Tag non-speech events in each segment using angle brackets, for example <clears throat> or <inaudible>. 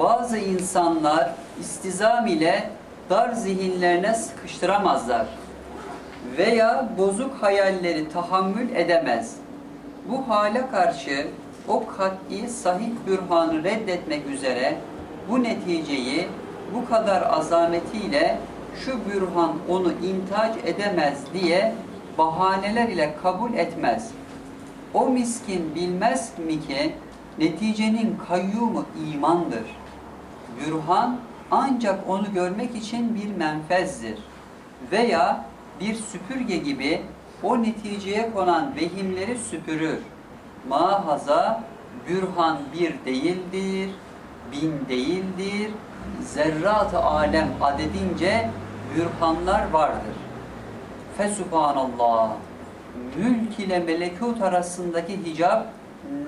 Bazı insanlar istizam ile dar zihinlerine sıkıştıramazlar veya bozuk hayalleri tahammül edemez. Bu hale karşı o kat'i sahih bürhanı reddetmek üzere bu neticeyi bu kadar azametiyle şu bürhan onu intac edemez diye bahaneler ile kabul etmez. O miskin bilmez mi ki neticenin kayyumu imandır. Bürhan ancak onu görmek için bir menfezdir. Veya bir süpürge gibi o neticeye konan vehimleri süpürür. Mahaza bürhan bir değildir, bin değildir, zerrat-ı alem adedince bürhanlar vardır. Fesubhanallah, mülk ile melekut arasındaki hicap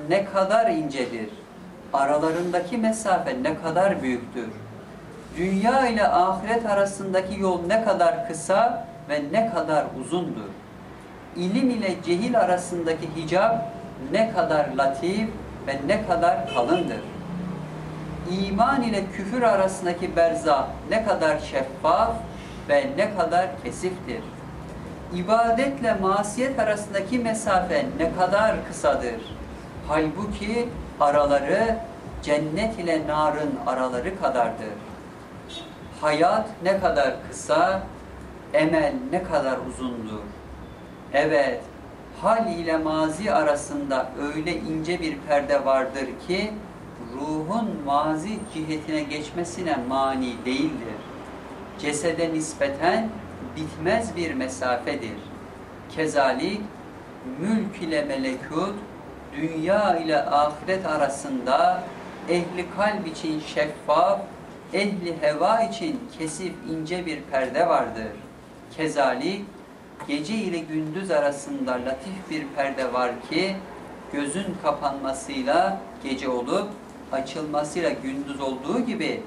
ne kadar incedir, aralarındaki mesafe ne kadar büyüktür. Dünya ile ahiret arasındaki yol ne kadar kısa ve ne kadar uzundur. İlim ile cehil arasındaki hicap ne kadar latif ve ne kadar kalındır. İman ile küfür arasındaki berza ne kadar şeffaf ve ne kadar kesiftir. İbadetle masiyet arasındaki mesafe ne kadar kısadır. Halbuki araları cennet ile narın araları kadardır. Hayat ne kadar kısa, emel ne kadar uzundur. Evet, hal ile mazi arasında öyle ince bir perde vardır ki ruhun mazi cihetine geçmesine mani değildir. Cesede nispeten bitmez bir mesafedir. Kezalik mülk ile melekut, dünya ile ahiret arasında ehli kalp için şeffaf, ehli heva için kesif ince bir perde vardır. Kezalik gece ile gündüz arasında latif bir perde var ki gözün kapanmasıyla gece olup açılmasıyla gündüz olduğu gibi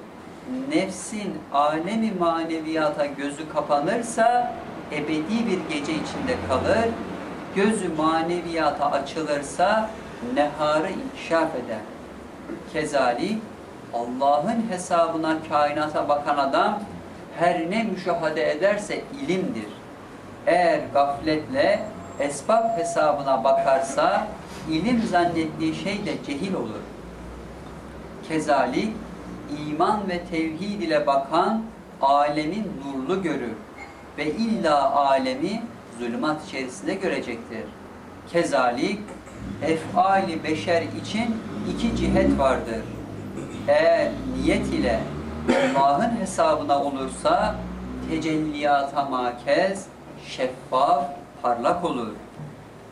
nefsin alemi maneviyata gözü kapanırsa ebedi bir gece içinde kalır. Gözü maneviyata açılırsa neharı inkişaf eder. Kezalik Allah'ın hesabına kainata bakan adam her ne müşahede ederse ilimdir. Eğer gafletle esbab hesabına bakarsa ilim zannettiği şey de cehil olur. Kezalik iman ve tevhid ile bakan alemin nurlu görür ve illa alemi zulümat içerisinde görecektir. Kezalik efali beşer için iki cihet vardır. Eğer niyet ile Allah'ın hesabına olursa tecelliyata makez, şeffaf, parlak olur.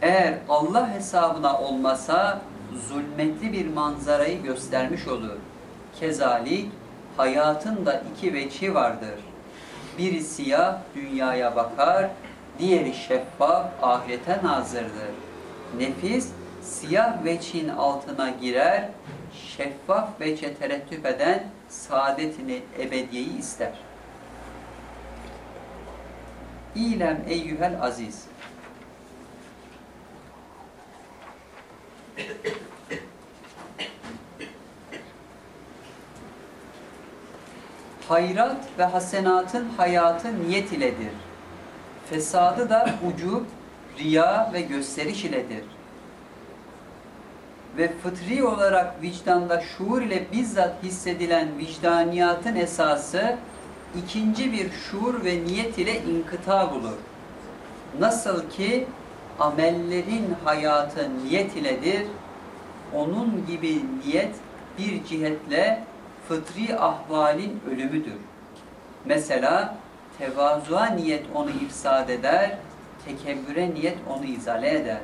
Eğer Allah hesabına olmasa zulmetli bir manzarayı göstermiş olur. Kezalik hayatın da iki veçi vardır. Biri siyah dünyaya bakar, diğeri şeffaf ahirete nazırdır. Nefis siyah veçin altına girer, şeffaf veçe terettüp eden saadetini ebediyeyi ister. İlem eyyühel aziz. Hayrat ve hasenatın hayatı niyet iledir. Fesadı da ucub, riya ve gösteriş iledir. Ve fıtri olarak vicdanda şuur ile bizzat hissedilen vicdaniyatın esası ikinci bir şuur ve niyet ile inkıta bulur. Nasıl ki amellerin hayatı niyet iledir, onun gibi niyet bir cihetle fıtri ahvalin ölümüdür. Mesela tevazuğa niyet onu ifsad eder, tekebbüre niyet onu izale eder.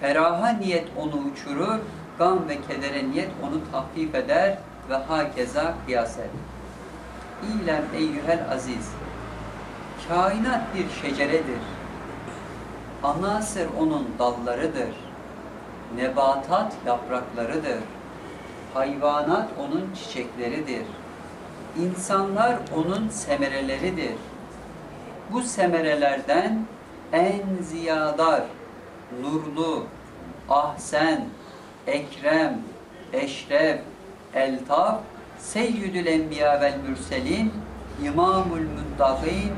Feraha niyet onu uçurur, gam ve kedere niyet onu tahfif eder ve hakeza kıyas eder. İlem eyyühel aziz, kainat bir şeceredir. Anasır onun dallarıdır. Nebatat yapraklarıdır. Hayvanat onun çiçekleridir. İnsanlar onun semereleridir. Bu semerelerden en ziyadar, nurlu, ahsen, ekrem, eşref, eltaf, Seyyidül Enbiya vel Mürselin, İmamul Muttaqin,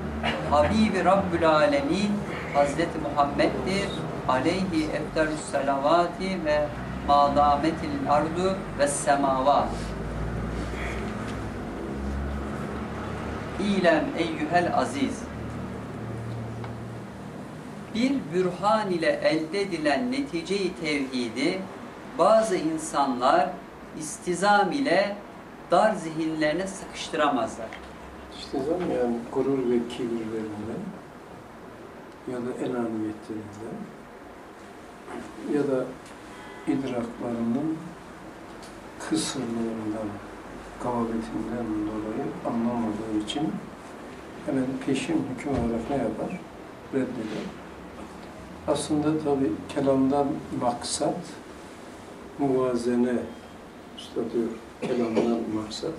Habibi Rabbül Alemin, Hazreti Muhammed'dir. Aleyhi efdalus salavati ve madametil ardu ve semavat. İlem eyyühel aziz. Bir bürhan ile elde edilen netice-i tevhidi bazı insanlar istizam ile dar zihinlerine sıkıştıramazlar. İşte zaman yani gurur ve kibirlerinden ya da enaniyetlerinden ya da idraklarının kısırlığından, gavabetinden dolayı anlamadığı için hemen peşin hüküm olarak ne yapar? Reddeder. Aslında tabi kelamdan maksat muvazene usta diyor kelamdan <laughs> maksat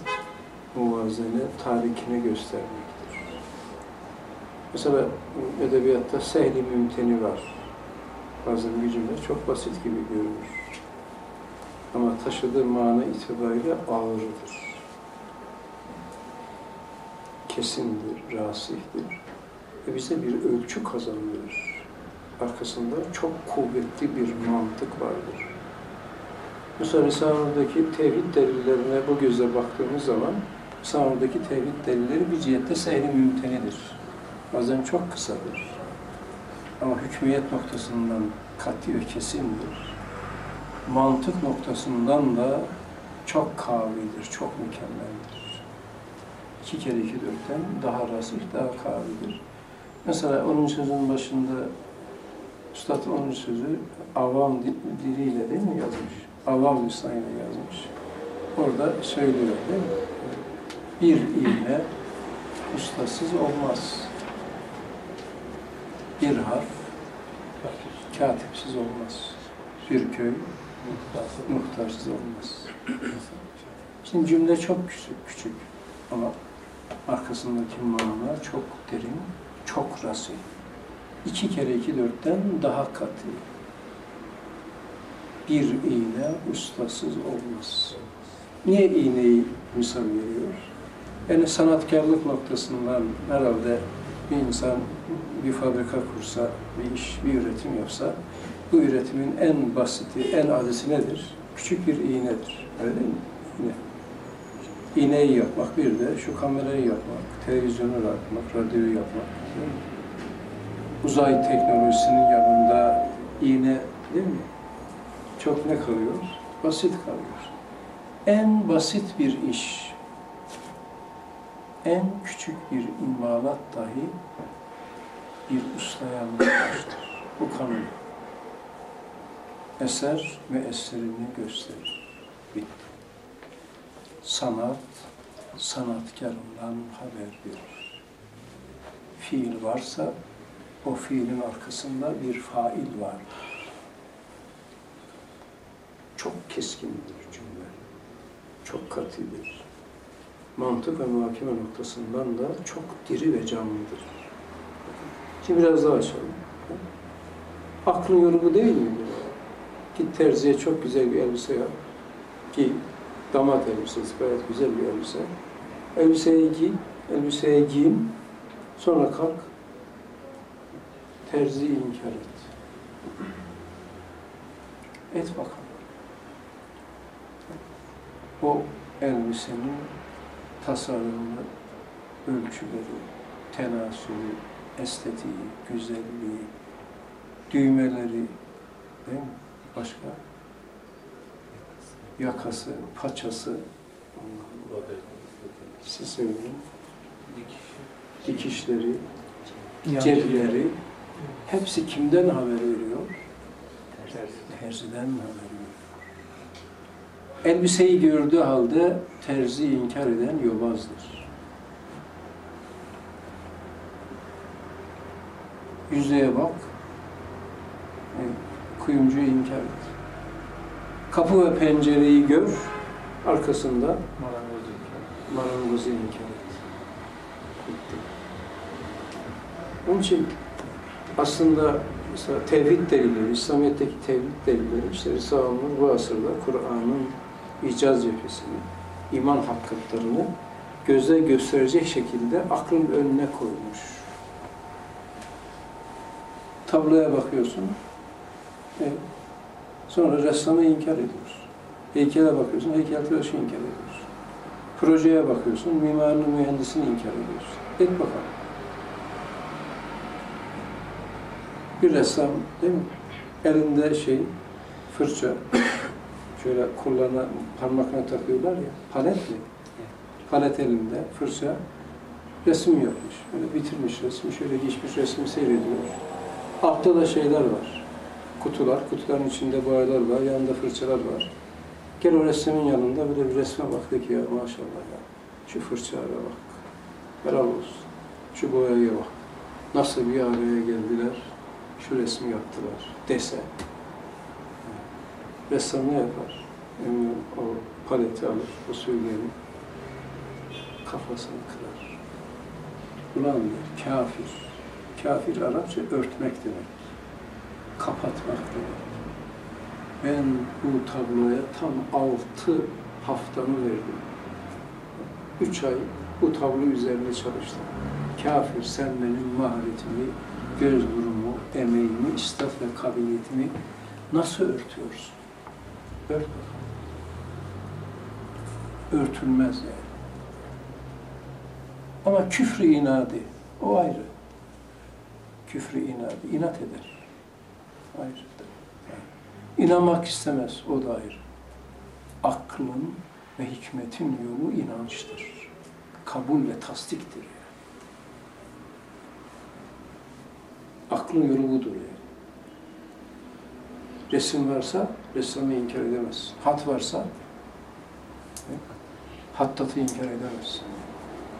muvazene tarikini göstermektir. Mesela edebiyatta sehli mümteni var. Bazen bir cümle çok basit gibi görünür. Ama taşıdığı mana itibariyle ağırdır. Kesindir, rasihtir. Ve bize bir ölçü kazandırır. Arkasında çok kuvvetli bir mantık vardır. Mesela Risale'deki tevhid delillerine bu gözle baktığımız zaman Risale'deki tevhid delilleri bir cihette seyri mümtenidir. Bazen çok kısadır. Ama hükmiyet noktasından kat'i ve kesindir. Mantık noktasından da çok kavidir, çok mükemmeldir. İki kere iki dörtten daha rasih, daha kavidir. Mesela onun sözünün başında Üstad onun sözü avam diliyle değil mi yazmış? Avam lisanıyla yazmış. Orada söylüyor değil mi? Bir iğne ustasız olmaz. Bir harf katipsiz olmaz. Bir köy muhtarsız olmaz. Şimdi cümle çok küçük, küçük ama arkasındaki mana çok derin, çok rasih. İki kere iki dörtten daha katı. Bir iğne ustasız olmaz. Niye iğneyi misal veriyor? Yani sanatkarlık noktasından herhalde bir insan bir fabrika kursa, bir iş, bir üretim yapsa, bu üretimin en basiti, en adisi nedir? Küçük bir iğnedir. Öyle mi? İğne. İğneyi yapmak, bir de şu kamerayı yapmak, televizyonu yapmak, radyoyu yapmak. Uzay teknolojisinin yanında iğne değil mi? Çok ne kalıyor? Basit kalıyor. En basit bir iş, en küçük bir imalat dahi bir ustaya muhtaçtır. Bu kanun. Eser ve eserini gösterir. Bitti. Sanat, sanatkarından haber verir. Fiil varsa o fiilin arkasında bir fail var. Çok keskindir cümle. Çok katidir. Mantık ve muhakeme noktasından da çok diri ve canlıdır. Şimdi biraz daha açalım. Aklın yorumu değil mi? Git terziye çok güzel bir elbise yap. Giy. Damat elbisesi gayet güzel bir elbise. Elbiseyi giy, elbiseye giyin. Sonra kalk. Terzi inkar et. Et bakalım. O elbisenin tasarımı, ölçüleri, tenasülü, estetiği, güzelliği, düğmeleri, değil mi? Başka? Yakası, paçası, siz söyleyin. Dikişleri, cepleri, hepsi kimden haber veriyor? Terziden haber veriyor. Elbiseyi gördüğü halde terzi inkar eden yobazdır. Yüzeye bak, kuyumcuyu inkar et. Kapı ve pencereyi gör, arkasında marangozu inkar et. Bitti. Onun için aslında mesela tevhid delilleri, İslamiyet'teki tevhid delilleri, işte Risale'nin bu asırda Kur'an'ın icaz cephesini, iman hakikatlerini göze gösterecek şekilde aklın önüne koymuş. Tabloya bakıyorsun, e, sonra ressamı inkar ediyorsun. Heykele bakıyorsun, heykeltıraşı inkar ediyorsun. Projeye bakıyorsun, mimarını, mühendisini inkar ediyorsun. Et bakalım. Bir ressam değil mi? Elinde şey, fırça, <coughs> şöyle kulağına, parmakına takıyorlar ya, palet mi? Palet elinde, fırça, resim yapmış. Böyle bitirmiş resmi, şöyle geçmiş resmi seyrediyor. Altta da şeyler var. Kutular, kutuların içinde boyalar var, yanında fırçalar var. Gel o resmin yanında böyle bir resme bak ki ya maşallah ya. Şu fırçaya bak. Helal olsun. Şu boyaya bak. Nasıl bir araya geldiler. Şu resmi yaptılar. Dese. Ressam ne yapar? Eminim o paleti alır, o söyleyelim. Kafasını kırar. Ulan der, kafir. Kafir Arapça örtmek demek. Kapatmak demek. Ben bu tabloya tam altı haftamı verdim. Üç ay bu tablo üzerinde çalıştım. Kafir sen benim maharetimi, göz nurumu, emeğimi, istaf ve kabiliyetimi nasıl örtüyorsun? Ört. Örtülmez yani. Ama küfrü inadı, o ayrı. Küfrü inadı, inat eder. Ayrı. İnanmak istemez, o da ayrı. Aklın ve hikmetin yolu inançtır. Kabul ve tasdiktir. Yani. Aklın yolu budur yani. Resim varsa ressamı inkar edemez. Hat varsa hattatı inkar edemez.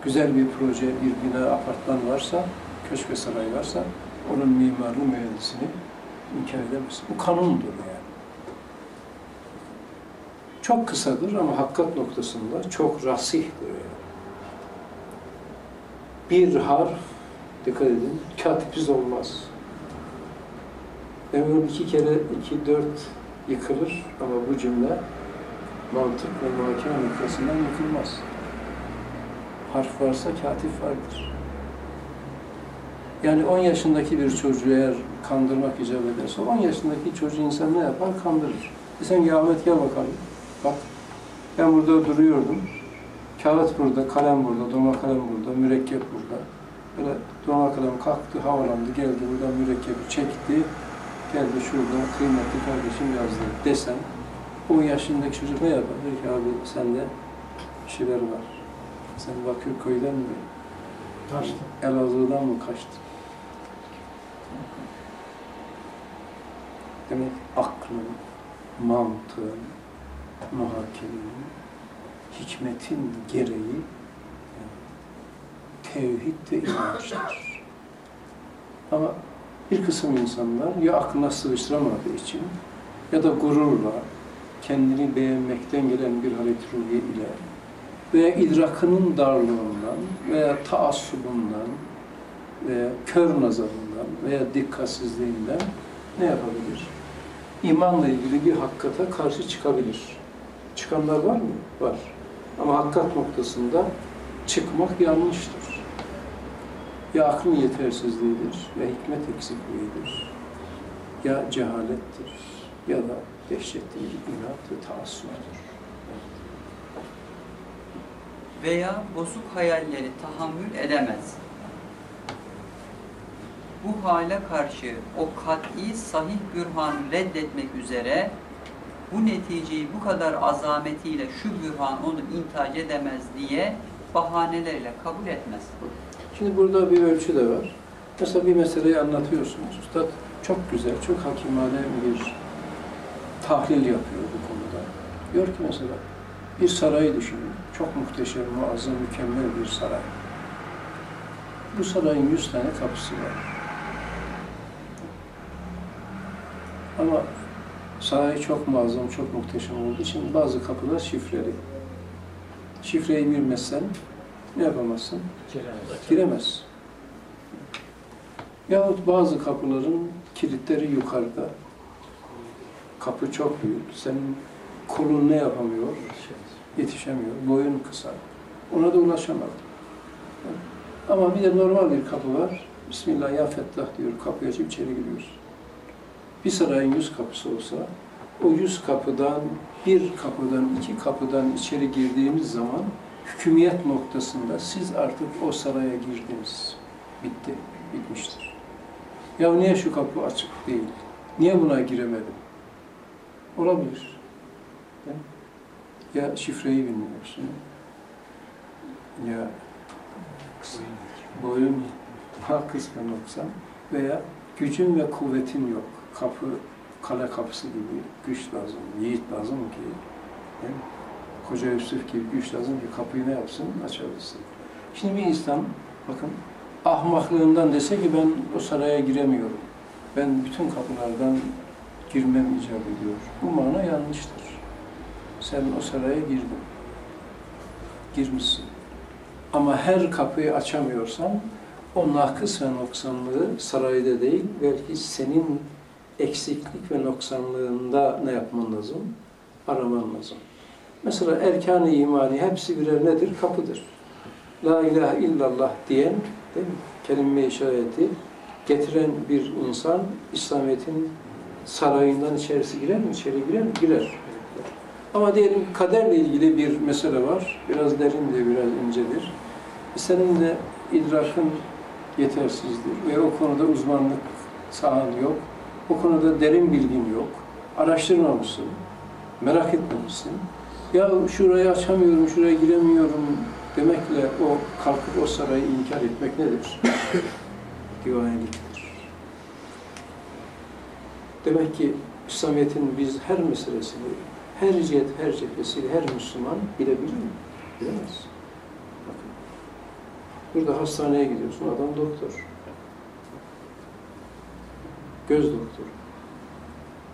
Güzel bir proje, bir bina, apartman varsa, köşk ve saray varsa onun mimarını, mühendisini inkar edemez. Bu kanundur yani. Çok kısadır ama hakikat noktasında çok rasihtir yani. Bir harf, dikkat edin, katipiz olmaz. Ömrüm iki kere iki dört yıkılır ama bu cümle mantık ve muhakeme noktasından yıkılmaz. Harf varsa katip vardır. Yani 10 yaşındaki bir çocuğu eğer kandırmak icap ederse 10 yaşındaki çocuğu insan ne yapar? Kandırır. E sen ya Ahmet gel bakalım. Bak ben burada duruyordum. Kağıt burada, kalem burada, doma kalem burada, mürekkep burada. Böyle doma kalem kalktı, havalandı, geldi buradan mürekkebi çekti. Geldi şurada kıymetli kardeşim yazdı desem 10 yaşındaki çocuk ne yapar? Der ki abi sende şeyler var. Sen Bakırköy'den mi? Kaçtı. Elazığ'dan mı kaçtın? Demek aklın, mantığın, muhakemenin, hikmetin gereği yani, tevhid ve inançtır. Ama bir kısım insanlar ya aklına sığıştıramadığı için ya da gururla kendini beğenmekten gelen bir halet ruhiye ile veya idrakının darlığından veya taassubundan veya kör nazarından veya dikkatsizliğinden ne yapabilir? İmanla ilgili bir hakikate karşı çıkabilir. Çıkanlar var mı? Var. Ama hakikat noktasında çıkmak yanlıştır. Ya aklın yetersizliğidir, ya hikmet eksikliğidir, ya cehalettir, ya da dehşetli bir inat ve taassuptur. veya bozuk hayalleri tahammül edemez. Bu hale karşı o kat'i sahih bürhanı reddetmek üzere bu neticeyi bu kadar azametiyle şu bürhan onu intac edemez diye bahanelerle kabul etmez. Şimdi burada bir ölçü de var. Mesela bir meseleyi anlatıyorsunuz. Üstad çok güzel, çok hakimane bir tahlil yapıyor bu konuda. Diyor ki mesela bir sarayı düşünün. Çok muhteşem, muazzam, mükemmel bir saray. Bu sarayın yüz tane kapısı var. Ama saray çok muazzam, çok muhteşem olduğu için bazı kapılar şifreli. Şifreyi bilmezsen ne yapamazsın? giremez. Yahut bazı kapıların kilitleri yukarıda. Kapı çok büyük. Senin kolun ne yapamıyor? Yetişemiyor. Boyun kısa. Ona da ulaşamadı. Ama bir de normal bir kapı var. Bismillah ya Fettah diyor. Kapıyı açıp içeri giriyoruz. Bir sarayın yüz kapısı olsa o yüz kapıdan bir kapıdan iki kapıdan içeri girdiğimiz zaman hükümiyet noktasında siz artık o saraya girdiniz. Bitti. Bitmiştir. Ya niye şu kapı açık değil? Niye buna giremedim? Olabilir. Ya şifreyi bilmiyorsun. Ya boyun ha kısmen noksan veya gücün ve kuvvetin yok. Kapı, kale kapısı gibi güç lazım, yiğit lazım ki mi? Koca Yusuf gibi güç lazım ki kapıyı ne yapsın? Açabilsin. Şimdi bir insan, bakın ahmaklığından dese ki ben o saraya giremiyorum. Ben bütün kapılardan girmem icap ediyor. Bu mana yanlıştır. Sen o saraya girdin. Girmişsin. Ama her kapıyı açamıyorsan o nakıs ve noksanlığı sarayda değil, belki senin eksiklik ve noksanlığında ne yapman lazım? Araman lazım. Mesela erkan-ı imani hepsi birer nedir? Kapıdır. La ilahe illallah diyen, değil mi? Kelime-i şehadeti getiren bir insan İslamiyet'in sarayından içerisi girer mi? İçeri girer mi? Girer. Ama diyelim kaderle ilgili bir mesele var. Biraz derindir, biraz incedir. Senin de idrakın yetersizdir ve o konuda uzmanlık sahan yok. O konuda derin bilgin yok. Araştırmamışsın, merak etmemişsin. Ya şurayı açamıyorum, şuraya giremiyorum demekle o kalkıp o sarayı inkar etmek nedir? <coughs> Divaneliktir. Demek ki İslamiyet'in biz her meselesini, her cihet, her cephesiyle her Müslüman bilebilir mi? Bilemez. Bakın. Burada hastaneye gidiyorsun, adam doktor. Göz doktoru.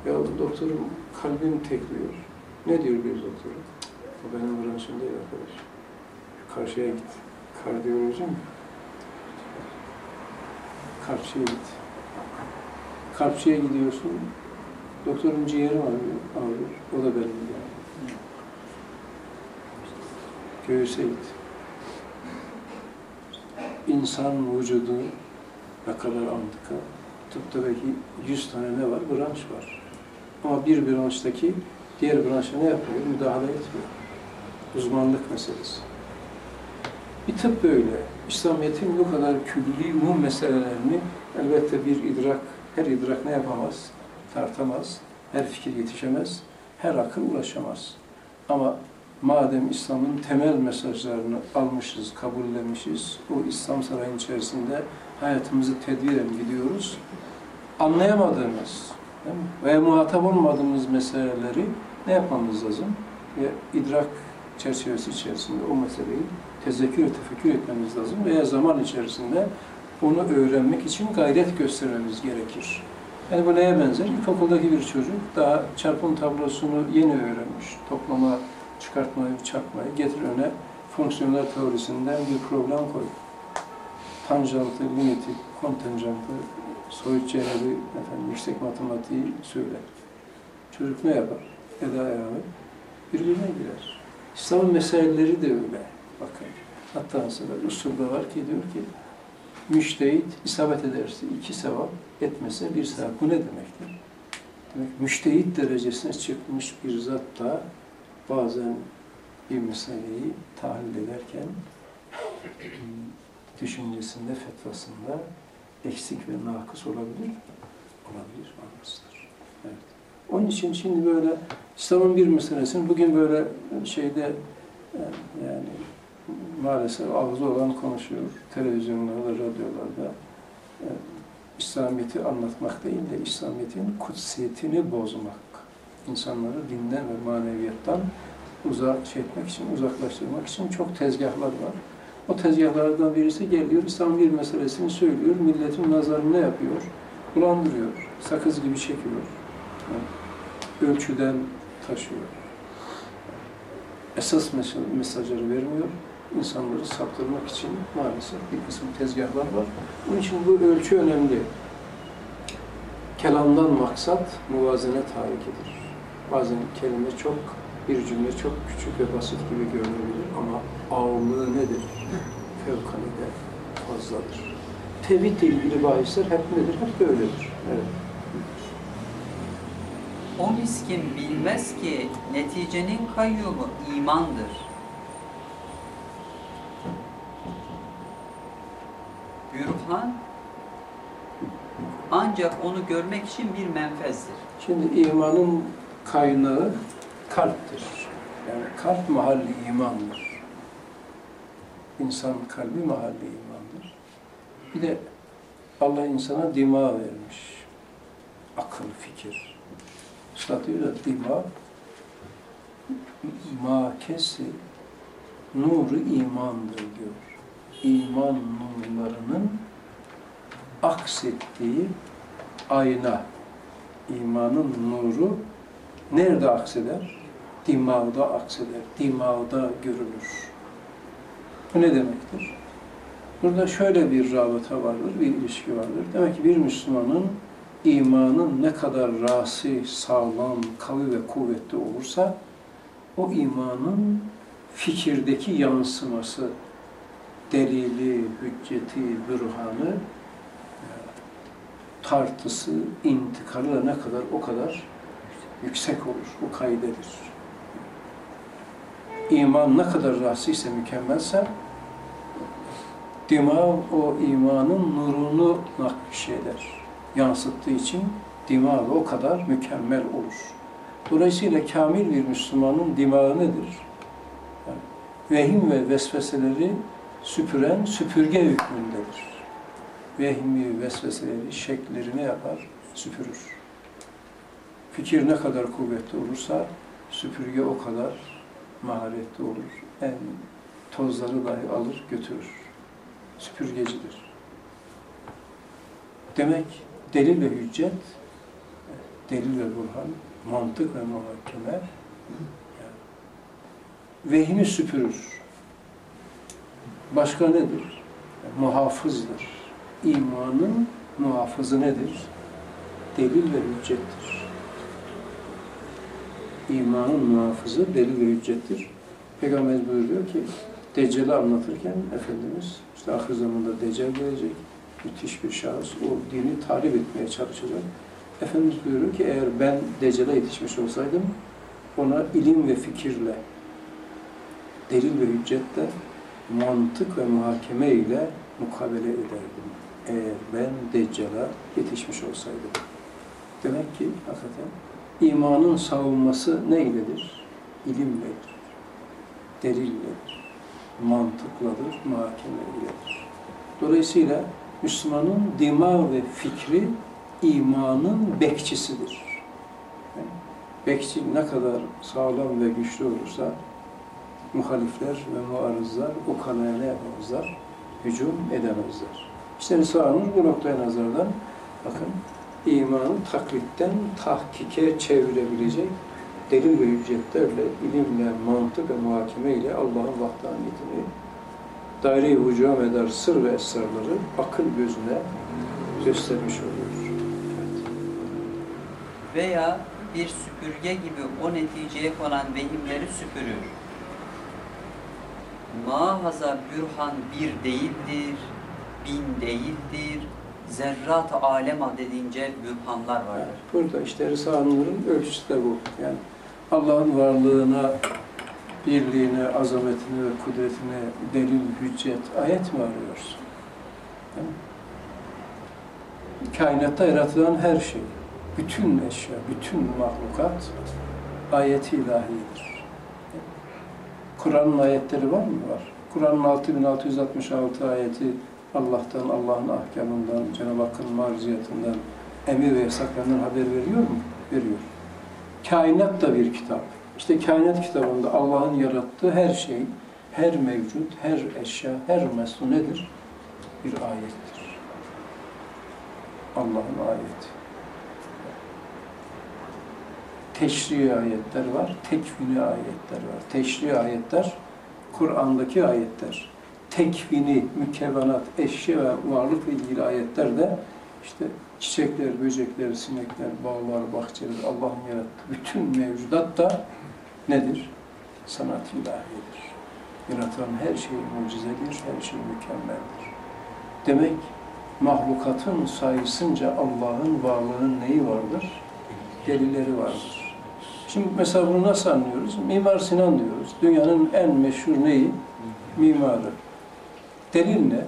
Ya doktorum kalbim tekliyor. Ne diyor göz doktoru? O benim branşım değil arkadaş. Karşıya git. Kardiyoloji mi? Kalpçiye git. Kalpçiye gidiyorsun. Doktorum ciğerim ağrıyor. ağrıyor. O da benim yani. Göğüse git. İnsan vücudu ne kadar antika. Tıpta belki 100 tane ne var? Branş var. Ama bir branştaki diğer branşa ne yapıyor? Müdahale etmiyor. Uzmanlık meselesi. Bir tıp böyle. İslamiyet'in bu kadar külli umum meselelerini elbette bir idrak, her idrak ne yapamaz? Tartamaz. Her fikir yetişemez. Her akıl ulaşamaz. Ama madem İslam'ın temel mesajlarını almışız, kabullenmişiz, o İslam sarayının içerisinde hayatımızı tedbiren gidiyoruz. Anlayamadığımız veya muhatap olmadığımız meseleleri ne yapmamız lazım? Ve idrak çerçevesi içerisinde o meseleyi tezekkür ve tefekkür etmemiz lazım veya zaman içerisinde onu öğrenmek için gayret göstermemiz gerekir. Yani bu neye benzer? İlkokuldaki bir çocuk daha çarpım tablosunu yeni öğrenmiş. Toplama, çıkartmayı, çarpmayı getir öne fonksiyonel teorisinden bir problem koy. Tanjantı, limiti, kontenjantı, soyut cerrahi, efendim, yüksek matematiği söyle. Çocuk ne yapar? Eda ayağı birbirine girer. İslam'ın meseleleri de öyle. Bakın. Hatta mesela usulda var ki diyor ki müştehit isabet ederse iki sevap, etmese bir sevap. Bu ne demektir? Demek müştehit derecesine çıkmış bir zat da bazen bir meseleyi tahlil ederken düşüncesinde, fetvasında eksik ve nakıs olabilir. Olabilir, manasıdır. Evet. Onun için şimdi böyle İslam'ın bir meselesini bugün böyle şeyde yani maalesef ağzı olan konuşuyor. Televizyonlarda, radyolarda. İslamiyet'i anlatmak değil de İslamiyet'in kutsiyetini bozmak. İnsanları dinden ve maneviyattan uzak şey etmek için, uzaklaştırmak için çok tezgahlar var. O tezgahlardan birisi geliyor, İslam bir meselesini söylüyor, milletin nazarını yapıyor? Bulandırıyor, sakız gibi çekiyor. Ölçüden taşıyor. Esas mesajları vermiyor. İnsanları saptırmak için maalesef bir kısım tezgahlar var. Onun için bu ölçü önemli. Kelamdan maksat muvazenet harekidir. Bazen kelime çok Bir cümle çok küçük ve basit gibi görünebilir ama ağırlığı nedir? Fevkalade fazladır. Tevhidle ilgili bahisler hep nedir? Hep böyledir. Evet. O miskin bilmez ki neticenin kayyumu imandır. Bürhan ancak onu görmek için bir menfezdir. Şimdi imanın kaynağı kalptir. Yani kalp mahalli imandır. İnsan kalbi mahalli imandır. Bir de Allah insana dima vermiş. Akıl, fikir. Diyor da dima makesi nuru imandır diyor. İman nurlarının aksettiği ayna, imanın nuru nerede akseder? Dimağda akseder, dimağda görülür. Bu ne demektir? Burada şöyle bir rabıta vardır, bir ilişki vardır. Demek ki bir Müslümanın imanın ne kadar rasi, sağlam, kavi ve kuvvetli olursa o imanın fikirdeki yansıması, delili, hücceti, bürhanı, tartısı, intikalı ne kadar o kadar yüksek olur. Bu kaidedir. İman ne kadar rasiyse, mükemmelse dimağ o imanın nurunu nakşeder. Yansıttığı için dimağ o kadar mükemmel olur. Dolayısıyla kamil bir Müslümanın dimağı nedir? Yani vehim ve vesveseleri süpüren süpürge hükmündedir vehmi, vesveseleri, şekleri ne yapar? Süpürür. Fikir ne kadar kuvvetli olursa süpürge o kadar maharetli olur. En tozları dahi alır götürür. Süpürgecidir. Demek delil ve hüccet, delil ve burhan, mantık ve muhakeme vehmi süpürür. Başka nedir? Muhafızdır imanın muhafızı nedir? Delil ve hüccettir. İmanın muhafızı delil ve hüccettir. Peygamber buyuruyor ki, Deccal'i anlatırken Efendimiz, işte ahir zamanda Deccal gelecek, müthiş bir şahıs, o dini talip etmeye çalışacak. Efendimiz buyuruyor ki, eğer ben Deccal'e yetişmiş olsaydım, ona ilim ve fikirle, delil ve hüccetle, mantık ve muhakeme ile mukabele ederdim eğer ben Deccal'a yetişmiş olsaydım. Demek ki hakikaten imanın savunması neyledir? İlimledir, delilledir, mantıkladır, muhakeme iledir. Dolayısıyla Müslümanın dima ve fikri imanın bekçisidir. Yani bekçi ne kadar sağlam ve güçlü olursa muhalifler ve muarızlar o kanaya ne yapamazlar? Hücum edemezler. İşte Risale-i Nur bu noktaya nazardan bakın imanı taklitten tahkike çevirebilecek delil ve hüccetlerle, ilimle, mantık ve muhakeme ile Allah'ın vahdaniyetini daire-i vücuha medar sır ve esrarları akıl gözüne göstermiş oluyor. Evet. Veya bir süpürge gibi o neticeye konan vehimleri süpürür. Mahaza bürhan bir değildir, bin değildir, zerrat-ı alema dediğince bürhanlar vardır. Yani burada işte Risale-i ölçüsü de bu. Yani Allah'ın varlığına, birliğine, azametine ve kudretine delil, hüccet, ayet mi arıyoruz? Mi? Kainatta yaratılan her şey, bütün eşya, bütün mahlukat ayeti ilahidir. Kur'an'ın ayetleri var mı? Var. Kur'an'ın 6666 ayeti Allah'tan, Allah'ın ahkamından, Cenab-ı Hakk'ın maruziyatından, emir ve yasaklarından haber veriyor mu? Veriyor. Kainat da bir kitap. İşte kainat kitabında Allah'ın yarattığı her şey, her mevcut, her eşya, her mesnu nedir? Bir ayettir. Allah'ın ayeti. Teşri ayetler var, tekvini ayetler var. Teşri ayetler, Kur'an'daki ayetler tekvini, mükevvenat, eşya ve varlıkla ilgili ayetler de işte çiçekler, böcekler, sinekler, bağlar, bahçeler, Allah'ın yarattığı bütün mevcudat da nedir? Sanat ilahidir. Yaratan her şey mucizedir, her şey mükemmeldir. Demek mahlukatın sayısınca Allah'ın varlığının neyi vardır? Delilleri vardır. Şimdi mesela bunu nasıl anlıyoruz? Mimar Sinan diyoruz. Dünyanın en meşhur neyi? Mimarı. Delil ne?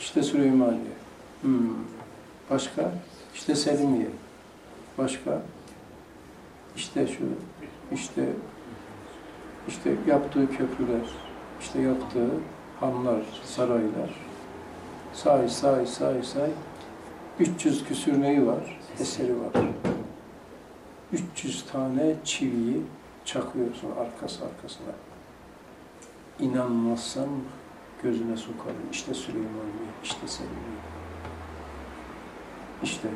İşte Süleymaniye. Hmm. Başka? İşte Selimiye. Başka? İşte şu, işte işte yaptığı köprüler, işte yaptığı hanlar, saraylar. Say, say, say, say. 300 küsür neyi var? Eseri var. 300 tane çiviyi çakıyorsun arkası arkasına. İnanmazsan gözüne sokarım. İşte Süleymaniye, işte Selimiye. İşte,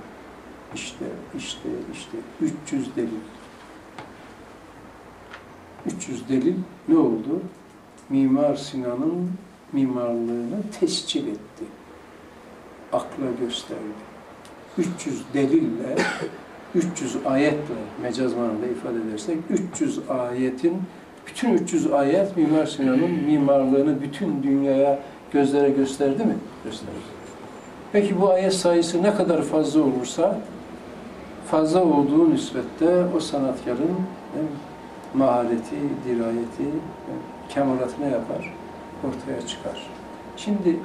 işte, işte, işte 300 delil. 300 delil ne oldu? Mimar Sinan'ın mimarlığını tescil etti. Akla gösterdi. 300 delille, <coughs> 300 ayetle, mecaz manada ifade edersek, 300 ayetin, bütün 300 ayet Mimar Sinan'ın mimarlığını bütün dünyaya, gözlere gösterdi mi? Gösterdi. Peki bu ayet sayısı ne kadar fazla olursa, fazla olduğu nispette o sanatkarın mahareti, dirayeti, kemalat ne yapar? Ortaya çıkar. Şimdi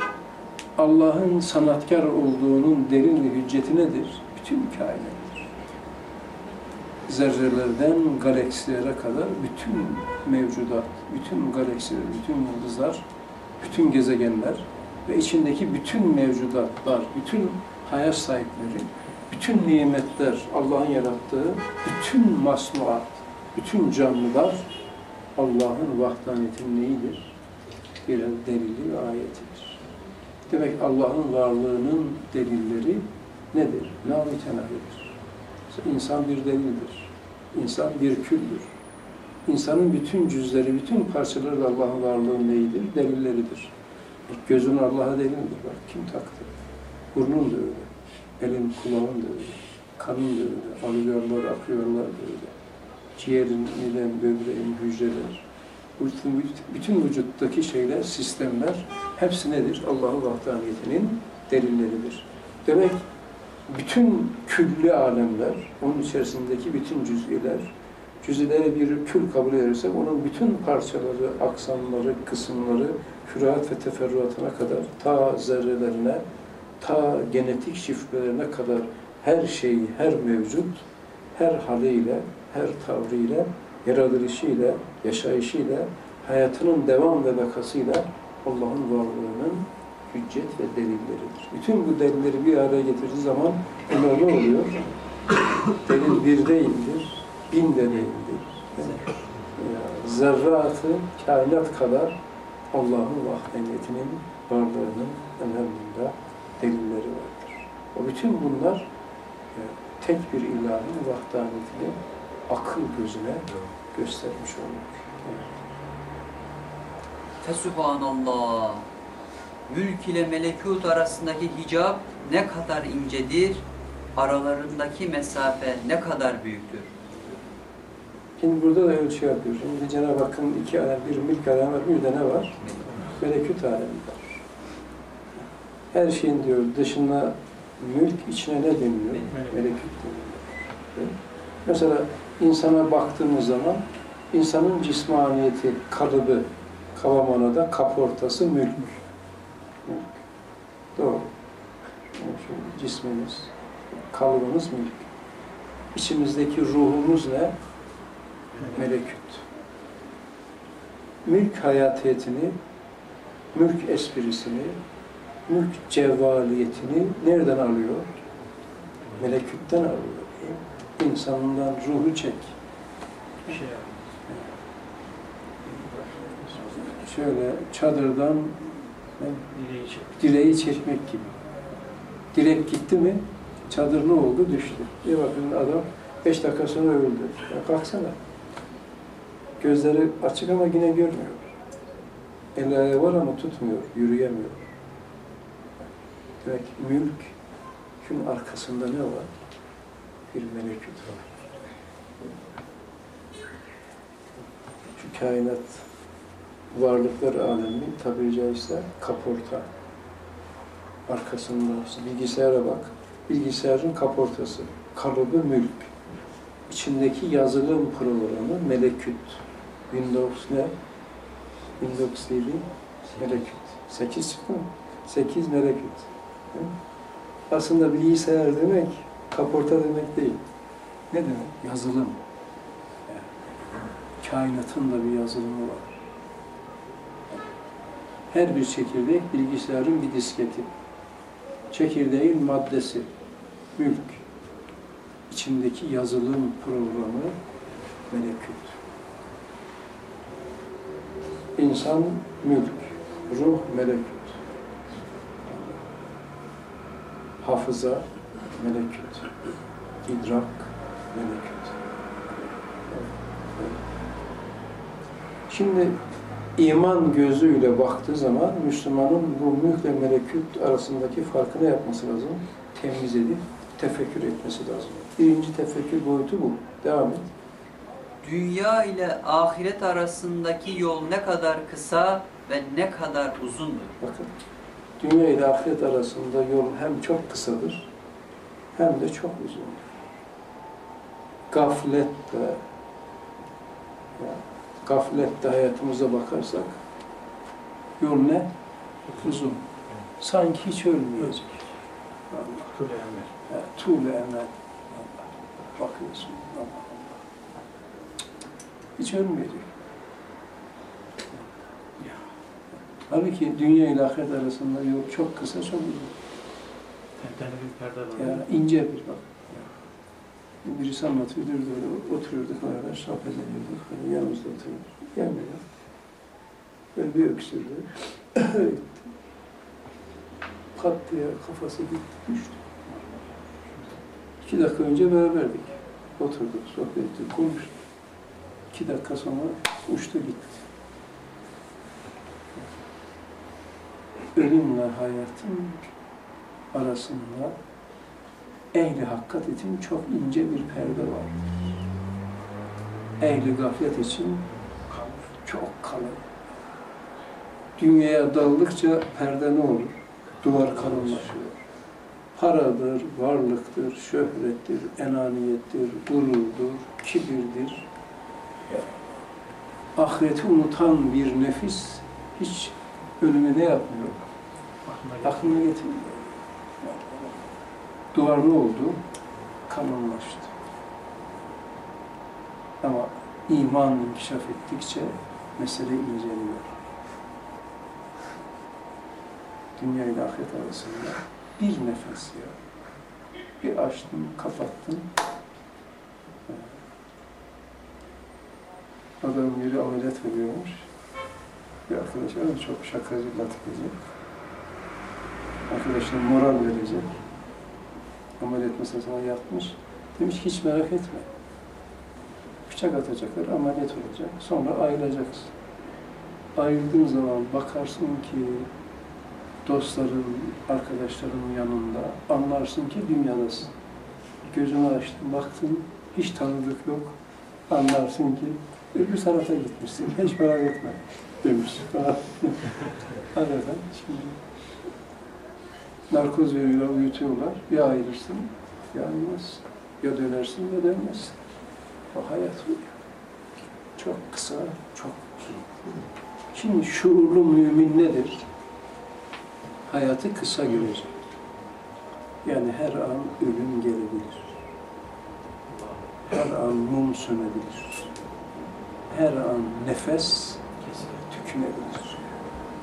Allah'ın sanatkar olduğunun derin bir hücceti nedir? Bütün kainattır. Zerrelerden galaksilere kadar bütün mevcudat, bütün galaksiler, bütün yıldızlar, bütün gezegenler ve içindeki bütün mevcudatlar, bütün hayat sahipleri, bütün nimetler, Allah'ın yarattığı bütün masnuat, bütün canlılar Allah'ın vahdaniyetinin neyidir? Birer delili ve ayetidir. Demek Allah'ın varlığının delilleri nedir? Namütenahidir. İnsan bir delildir. İnsan bir küldür. İnsanın bütün cüzleri, bütün parçaları da Allah'ın varlığı neyidir? Delilleridir. E, Gözün Allah'a delildir. Bak kim taktı? Burnun da öyle. Elin, kulağın da öyle. Kanın da öyle. Alıyorlar, akıyorlar da öyle ciğerin, miden, böbreğin, hücreler, bütün, bütün vücuttaki şeyler, sistemler hepsi nedir? Allah'ın vahdaniyetinin delilleridir. Demek bütün külli alemler, onun içerisindeki bütün cüz'iler, cüz'ilere bir kül kabul edersek onun bütün parçaları, aksamları, kısımları, kürahat ve teferruatına kadar, ta zerrelerine, ta genetik şifrelerine kadar her şey, her mevcut, her haliyle, her tavrıyla, yaratılışıyla, yaşayışıyla, hayatının devam ve bekasıyla Allah'ın varlığının hüccet ve delilleridir. Bütün bu delilleri bir araya getirdiği zaman bunlar ne oluyor? Delil bir değildir, bin de değildir. Yani zerratı kainat kadar Allah'ın vahdaniyetinin varlığının önemli delilleri vardır. O bütün bunlar e, tek bir ilahın vahdaniyetini akıl gözüne göstermiş olur. Fesubhanallah. Mülk ile melekut arasındaki hicap ne kadar incedir, aralarındaki mesafe ne kadar büyüktür. Şimdi burada da ölçü yapıyor. Şimdi Cenab-ı Hakk'ın iki alem, bir mülk alemi var, bir de ne var? Melekut alemi var. Her şeyin diyor dışına mülk, içine ne deniliyor? Melekut deniliyor. Mesela insana baktığımız zaman insanın cismaniyeti, kalıbı, kavamana kaportası mülk. mülk. Doğru. Yani şu cismimiz, kalıbımız mülk. İçimizdeki ruhumuz ne? Melekut. Mülk hayatiyetini, mülk esprisini, mülk cevvaliyetini nereden alıyor? Melekütten alıyor. İnsanından ruhu çek. Şöyle çadırdan direği çekmek gibi. Direk gitti mi çadır ne oldu? Düştü. Bir bakın adam beş dakika sonra öldü. Ya kalksana. Gözleri açık ama yine görmüyor. El ayağı var ama tutmuyor, yürüyemiyor. Demek mülkün arkasında ne var? Bir melekut var. kainat varlıklar aleminin tabiri caizse kaporta. Arkasında bilgisayara bak. Bilgisayarın kaportası. Kalıbı mülk. İçindeki yazılım programı meleküt. Windows ne? Windows değil, meleküt. 8 çıktı mı? 8 meleküt. Aslında bilgisayar demek, kaporta demek değil. Ne demek? Yazılım. Kainatın da bir yazılımı var. Her bir çekirdek bilgisayarın bir disketi. Çekirdeğin maddesi, mülk. İçindeki yazılım programı meleküt. İnsan mülk, ruh meleküt. Hafıza meleküt, idrak meleküt. Şimdi iman gözüyle baktığı zaman Müslümanın bu mülk ve melekut arasındaki farkını yapması lazım. Temiz edip tefekkür etmesi lazım. Birinci tefekkür boyutu bu. Devam et. Dünya ile ahiret arasındaki yol ne kadar kısa ve ne kadar uzundur? Bakın, dünya ile ahiret arasında yol hem çok kısadır, hem de çok uzundur. Gafletle, ya, gafletle hayatımıza bakarsak, yol ne? Uzun. Sanki hiç ölmeyecek. Tuğle emel. Bakıyorsun. Allah Allah. Hiç ölmeyecek. Halbuki dünya ile ahiret arasında yol çok kısa, çok uzun. Tenteli bir perde var. Ya ince bir bak. Birisi anlatıyor, durdu öyle oturuyorduk beraber, sohbet ediyorduk. Hani yanımızda oturuyoruz. Gelmiyor. Böyle bir öksürdü. <clears throat> Kat diye kafası gitti, düştü. İki dakika önce beraberdik. Oturduk, sohbet ettik, konuştuk. İki dakika sonra uçtu gitti. Ölümle hayatın arasında ehli hakikat için çok ince bir perde var. Ehli gaflet için çok kalın. Dünyaya daldıkça perde ne olur? Duvar kalınlaşıyor. Paradır, varlıktır, şöhrettir, enaniyettir, gururdur, kibirdir. Ahireti unutan bir nefis hiç ölümü ne yapmıyor? Aklına getirmiyor. Duvar ne oldu? Kalınlaştı. Ama iman inkişaf ettikçe mesele inceliyor. Dünya ile ahiret arasında bir nefes ya. Bir açtın, kapattın. Adam biri ameliyat veriyormuş. Bir arkadaş çok şakacı, latifeci. Arkadaşına moral verecek. Ameliyat masasına yatmış. Demiş ki hiç merak etme. Bıçak atacaklar, ameliyat olacak. Sonra ayrılacaksın. Ayrıldığın zaman bakarsın ki dostların, arkadaşların yanında anlarsın ki dünyadasın. Gözünü açtın, baktın, hiç tanıdık yok. Anlarsın ki öbür tarafa gitmişsin, hiç merak etme demiş. <laughs> Hadi efendim, şimdi narkoz veriyorlar, uyutuyorlar. Ya ayrılırsın, ya ayrılmazsın. Ya dönersin ya dönmezsin. O hayat bu. Çok kısa, çok uzun. Şimdi şuurlu mümin nedir? Hayatı kısa görecek. Yani her an ölüm gelebilir. Her an mum sönebilir. Her an nefes tükünebilir.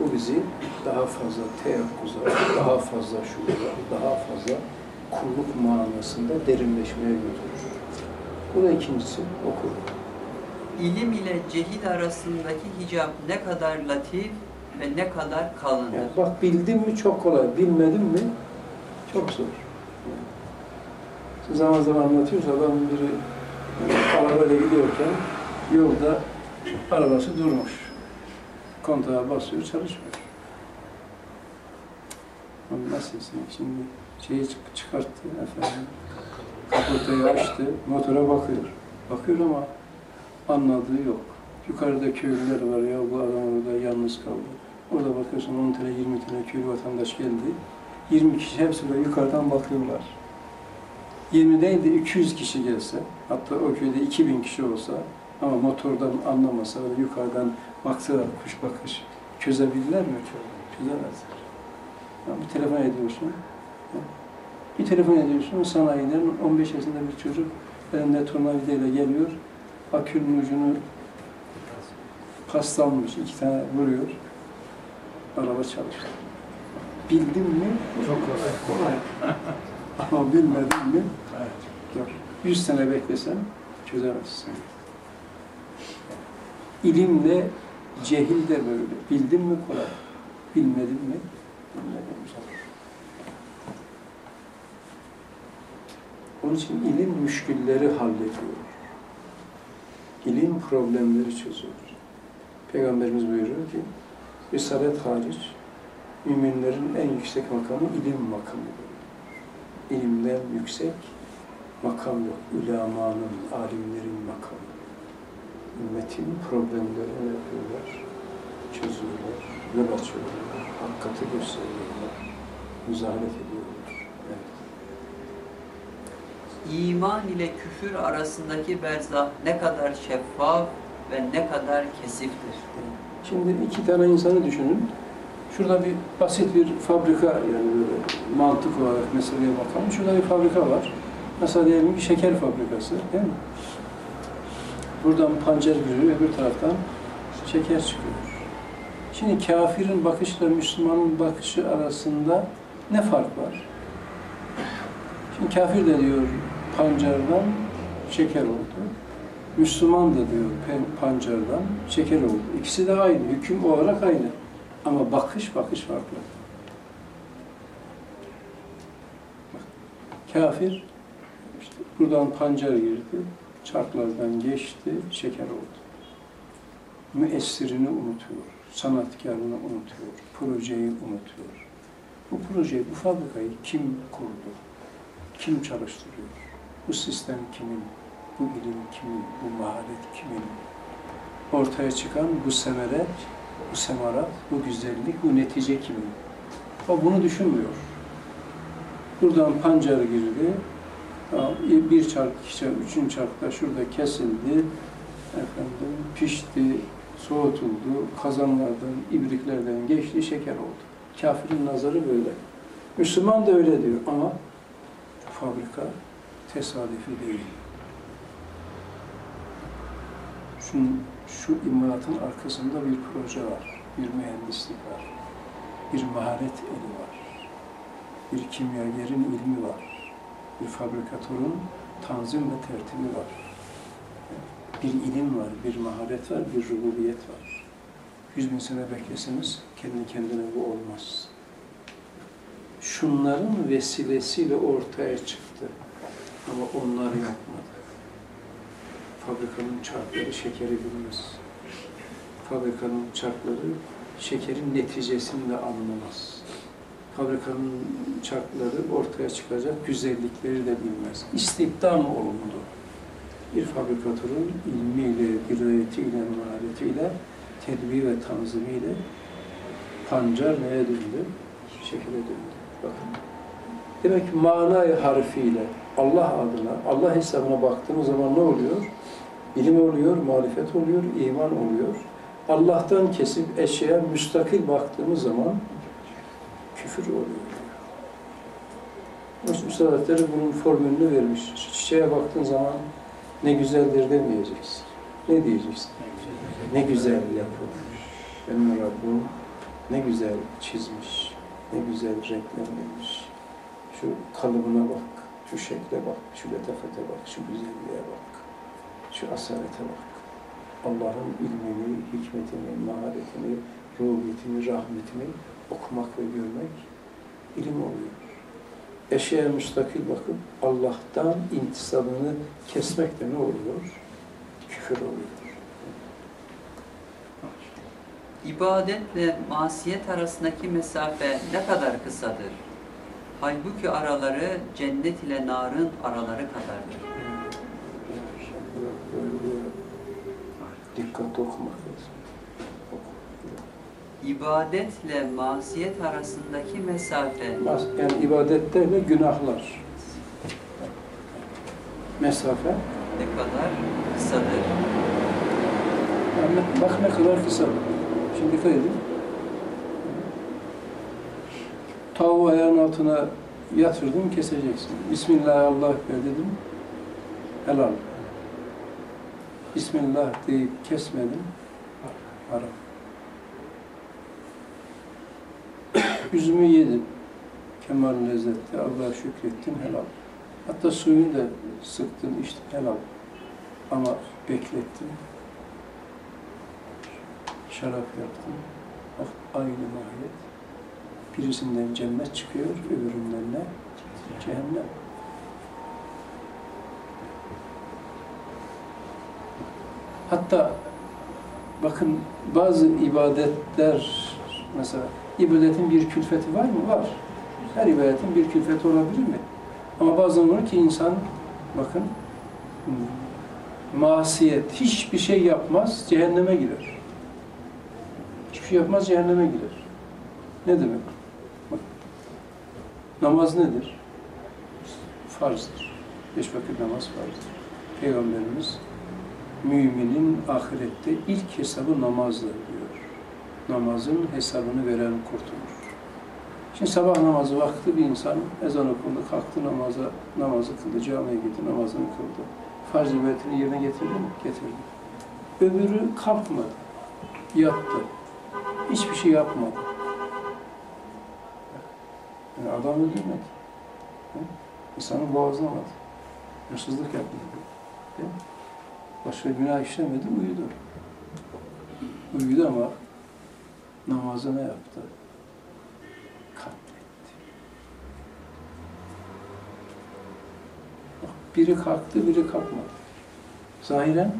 Bu bizi daha fazla teyakkuza, daha fazla şuura, daha fazla kulluk manasında derinleşmeye götürür. Bu da ikincisi oku. İlim ile cehil arasındaki hicap ne kadar latif ve ne kadar kalındır? Yani bak bildin mi çok kolay, bilmedin mi çok zor. Yani. Zaman zaman anlatıyoruz, adam biri arabayla gidiyorken yolda arabası durmuş. Kontağa basıyor, çalışmıyor. Onu nasıl etsin? Şimdi şeyi çık- çıkarttı efendim. Kapotayı açtı, motora bakıyor. Bakıyor ama anladığı yok. Yukarıda köylüler var ya bu adam orada yalnız kaldı. Orada bakıyorsun 10 tane 20 tane köylü vatandaş geldi. 20 kişi hepsi böyle yukarıdan bakıyorlar. 20 değil de 200 kişi gelse, hatta o köyde 2000 kişi olsa ama motordan anlamasa öyle yukarıdan baksalar kuş bakış çözebilirler mi? Çözemezler. Bir telefon ediyorsun. Bir telefon ediyorsun sanayiden 15 yaşında bir çocuk elinde tornavidayla geliyor. Akülün ucunu paslanmış, iki tane vuruyor. Araba çalıştı. Bildin mi? Çok kolay. Ama bilmedin mi? Evet. Gör. 100 sene beklesen çözemezsin. İlimle cehil de böyle. Bildin mi kolay. Bilmedin mi? Onun için ilim müşkülleri hallediyor. İlim problemleri çözüyor. Peygamberimiz buyuruyor ki, Risalet hariç, müminlerin en yüksek makamı ilim makamıdır. İlimden yüksek makam yok. Ülemanın, alimlerin makamı. Ümmetin problemlerini yapıyorlar, çözüyorlar, yol açıyorlar, hakikati gösteriyorlar, müzahmet ediyorlar. Evet. İman ile küfür arasındaki berzah ne kadar şeffaf ve ne kadar kesiftir. Şimdi iki tane insanı düşünün. Şurada bir basit bir fabrika yani böyle mantık olarak meseleye bakalım. Şurada bir fabrika var. Mesela diyelim ki şeker fabrikası değil mi? Buradan pancar giriyor, öbür taraftan şeker çıkıyor. Şimdi kafirin bakışla Müslümanın bakışı arasında ne fark var? Şimdi kafir de diyor pancardan şeker oldu. Müslüman da diyor pancardan şeker oldu. İkisi de aynı, hüküm olarak aynı. Ama bakış bakış farklı. Kafir işte buradan pancar girdi, çarklardan geçti, şeker oldu. Müessirini unutuyor, sanatkarını unutuyor, projeyi unutuyor. Bu projeyi, bu fabrikayı kim kurdu? Kim çalıştırıyor? Bu sistem kimin? Bu ilim kimin? Bu maharet kimin? Ortaya çıkan bu semere, bu semarat, bu güzellik, bu netice kimin? O bunu düşünmüyor. Buradan pancar girdi, bir çark, iki çark, üçüncü çarkta şurada kesildi, efendim pişti, soğutuldu, kazanlardan, ibriklerden geçti, şeker oldu. Kafirin nazarı böyle. Müslüman da öyle diyor ama fabrika tesadüfi değil. Şunun, şu imalatın arkasında bir proje var, bir mühendislik var, bir maharet eli var, bir kimyagerin ilmi var, bir fabrikatörün tanzim ve tertibi var. Bir ilim var, bir maharet var, bir rububiyet var. Yüz bin sene bekleseniz kendi kendine bu olmaz. Şunların vesilesiyle ortaya çıktı. Ama onlar yapmadı. Fabrikanın çarkları şekeri bilmez. Fabrikanın çarkları şekerin neticesini de anlamaz. Fabrikanın çarkları ortaya çıkacak güzellikleri de bilmez. İstihdam olundu. Bir fabrikatörün ilmiyle, dirayetiyle, maharetiyle, tedbir ve tanzimiyle pancar neye döndü? Şekere döndü. Bakın. Demek ki manayı harfiyle Allah adına, Allah hesabına baktığımız zaman ne oluyor? İlim oluyor, marifet oluyor, iman oluyor. Allah'tan kesip eşeğe müstakil baktığımız zaman küfür oluyor. Nasıl Üstad bunun formülünü vermiş. Çiçeğe baktığın zaman ne güzeldir demeyeceksin. Ne diyeceksin? Ne güzel yapılmış. Benim Rabbim ne güzel çizmiş. Ne güzel renklendirmiş. Şu kalıbına bak, şu şekle bak, şu letafete bak, şu güzelliğe bak, şu asalete bak. Allah'ın ilmini, hikmetini, maharetini, ruhiyetini, rahmetini okumak ve görmek ilim oluyor. Eşeğe müstakil bakıp Allah'tan intisabını kesmek de ne oluyor? Küfür oluyor. İbadetle masiyet arasındaki mesafe ne kadar kısadır? Halbuki araları cennet ile narın araları kadardır. Dikkatli okumak lazım. İbadetle masiyet arasındaki mesafe Yani ibadetler ve günahlar. Mesafe. ne kadar kısadır? Yani bak ne kadar kısa. Şimdi dikkat edin. Tavuğu ayağın altına yatırdım, keseceksin. Bismillah Allah dedim. Helal. Bismillah deyip kesmedim. Haram. Üzümü yedim. Kemal lezzetli. Allah'a şükrettim. Helal. Hatta suyunu da sıktım, içtim. Helal. Ama beklettim. Şarap yaptım. Bak aynı mahiyet. Birisinden cennet çıkıyor, öbüründen ne? Cehennem. Hatta bakın bazı ibadetler mesela ibadetin bir külfeti var mı? Var. Her ibadetin bir külfeti olabilir mi? Ama bazen olur ki insan bakın masiyet, hiçbir şey yapmaz, cehenneme girer. Hiçbir şey yapmaz, cehenneme girer. Ne demek? Bak, namaz nedir? Farzdır. Beş vakit namaz farzdır. Peygamberimiz müminin ahirette ilk hesabı namazdır diyor. Namazın hesabını veren kurtulur. Şimdi sabah namazı vakti bir insan ezan okundu, kalktı namaza, namazı kıldı, camiye gitti, namazını kıldı. Farz ibadetini yerine getirdi mi? Getirdi. Öbürü kalkmadı, yattı. Hiçbir şey yapmadı. Yani adam öldürmedi. İnsanı boğazlamadı. Hırsızlık yapmadı. Başka günah işlemedi, uyudu. Uyudu ama namazı ne yaptı? Katletti. Bak, biri kalktı, biri kalkmadı. Zahiren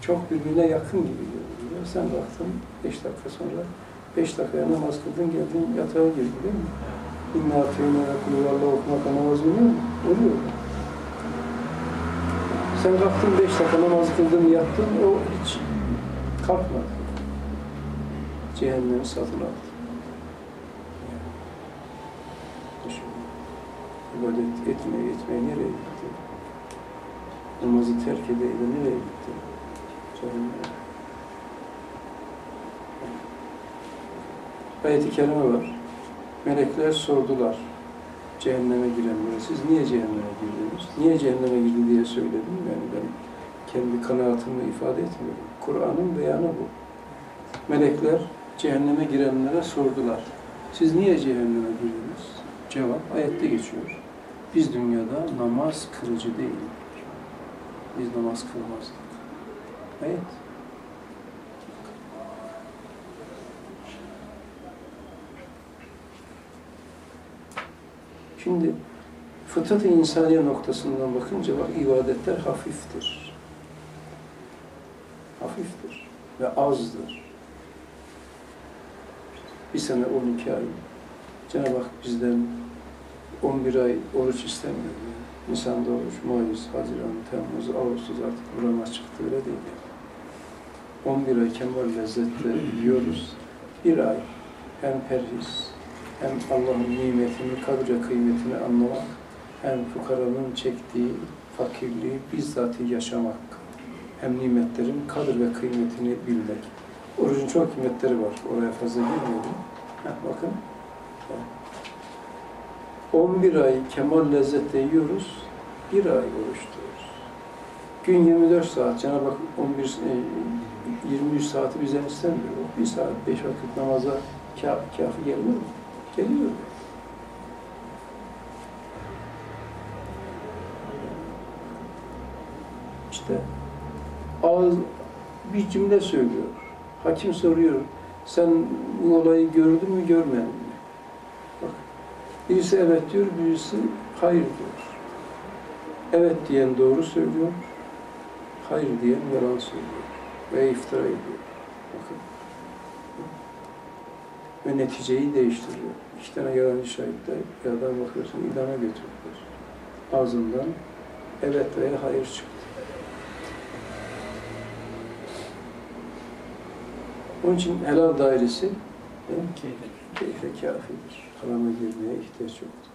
çok birbirine yakın gibi görünüyor. Sen baktın, beş dakika sonra, beş dakikaya namaz kıldın, geldin yatağa girdin değil mi? İnna ateyna kulüvallah okumak namaz oluyor mu? Oluyor. Sen kalktın beş dakika namaz kıldın, yattın, o hiç kalkmadı. Cehennemi satın aldı. Düşün. İbadet etmeye etmeye nereye gitti? Namazı terk ede ede nereye gitti? Cehenneme. Ayet-i Kerime var. Melekler sordular cehenneme girenlere. Siz niye cehenneme girdiniz? Niye cehenneme girdi diye söyledim. Yani ben kendi kanaatimi ifade etmiyorum. Kur'an'ın beyanı bu. Melekler cehenneme girenlere sordular. Siz niye cehenneme girdiniz? Cevap ayette geçiyor. Biz dünyada namaz kırıcı değildik. Biz namaz kılmazdık. Ayet. Şimdi fıtrat-ı insaniye noktasından bakınca bak ibadetler hafiftir. Hafiftir ve azdır. Bir sene 12 ay Cenab-ı Hak bizden 11 ay oruç istemiyor. Yani. Nisan'da oruç, Mayıs, Haziran, Temmuz, Ağustos artık burama çıktı öyle değil. Yani. 11 ay kemal lezzetle yiyoruz. Bir ay hem perhiz, hem Allah'ın nimetini, kadre kıymetini anlamak, hem fukaranın çektiği fakirliği bizzat yaşamak, hem nimetlerin kadir ve kıymetini bilmek. Orucun çok kıymetleri var. Oraya fazla girmiyorum. Heh, bakın. 11 ay kemal lezzetle yiyoruz, bir ay oruç tutuyoruz. Gün 24 saat, Cenab-ı Hak 11, e, 23 saati bizden istemiyor. Bir saat, beş vakit namaza kafi, kafi geliyor mu? Geliyor. İşte ağız bir cümle söylüyor. Hakim soruyor. Sen bu olayı gördün mü görmedin mi? Bak. Birisi evet diyor, birisi hayır diyor. Evet diyen doğru söylüyor. Hayır diyen yalan söylüyor. Ve iftira ediyor. Bakın ve neticeyi değiştiriyor. İki tane yalancı şahitler adam bakıyorsun idama götürüyorlar. Ağzından evet veya hayır çıktı. Onun için helal dairesi keyfe kafidir. Harama girmeye ihtiyaç yoktur.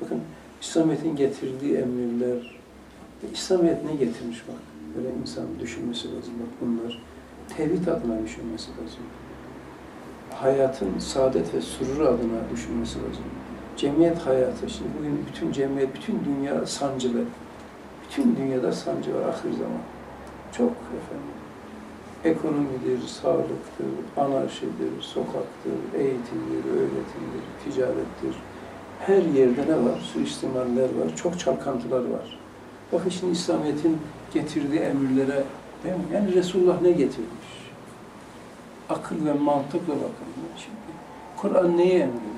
Bakın İslamiyet'in getirdiği emirler, İslamiyet ne getirmiş bak. Böyle insan düşünmesi lazım. Bak bunlar tevhid adına düşünmesi lazım. Hayatın saadet ve sururu adına düşünmesi lazım. Cemiyet hayatı, şimdi bugün bütün cemiyet, bütün dünya sancılı. Bütün dünyada sancı var ahir zaman. Çok efendim. Ekonomidir, sağlıktır, anarşidir, sokaktır, eğitimdir, öğretimdir, ticarettir. Her yerde ne var? Suistimaller var, çok çalkantılar var. Bakın şimdi İslamiyet'in getirdiği emirlere, değil mi? yani Resulullah ne getirmiş? Akıl ve mantıkla bakın. Şimdi Kur'an neyi emrediyor?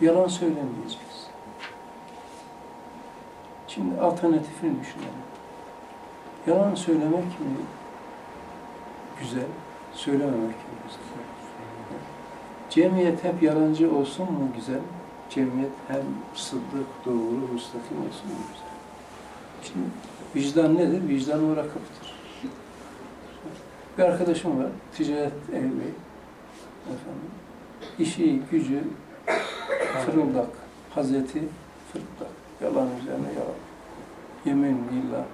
Yalan söylemeyeceğiz. Şimdi alternatifini düşünelim. Yalan söylemek mi güzel, söylememek mi güzel? Cemiyet hep yalancı olsun mu güzel? Cemiyet hem sıddık, doğru, müstakim olsun mu güzel? Şimdi vicdan nedir? Vicdan murakaptır. Bir arkadaşım var, ticaret ehli, efendim, işi, gücü, fırıldak, hazreti fırıldak, yalan üzerine yalan. Yemin billah,